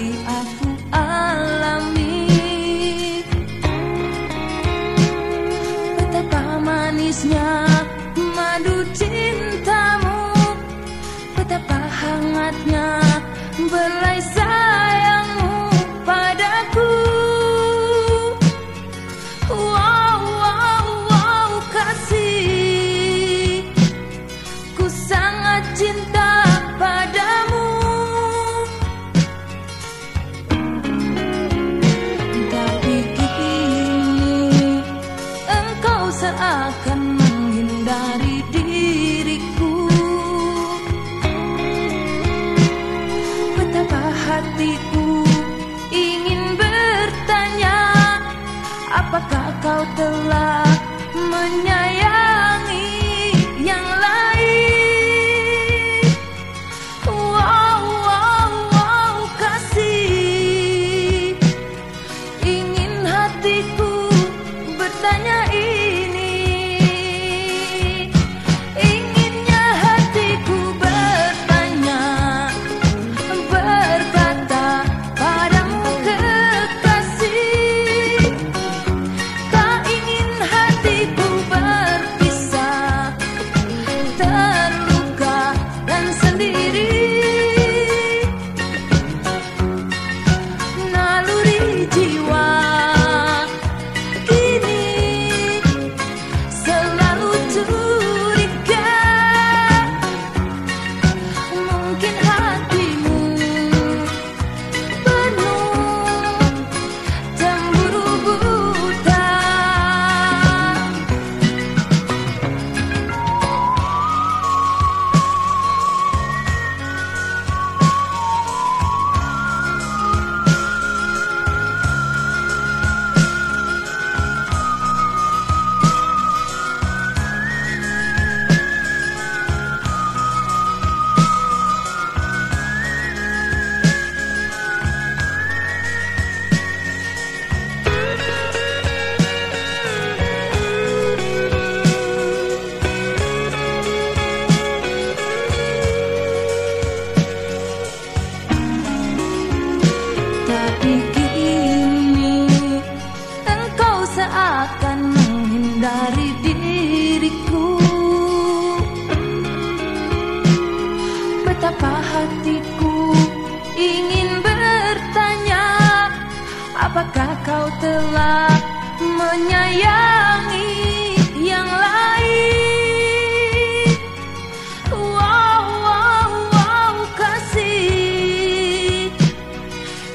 kali aku alami. Betapa manisnya madu cinta. Hatiku ingin bertanya Apakah Apakah kau telah menyayangi yang lain? Wow, wow, wow, kasih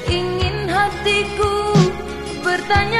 Ingin hatiku bertanya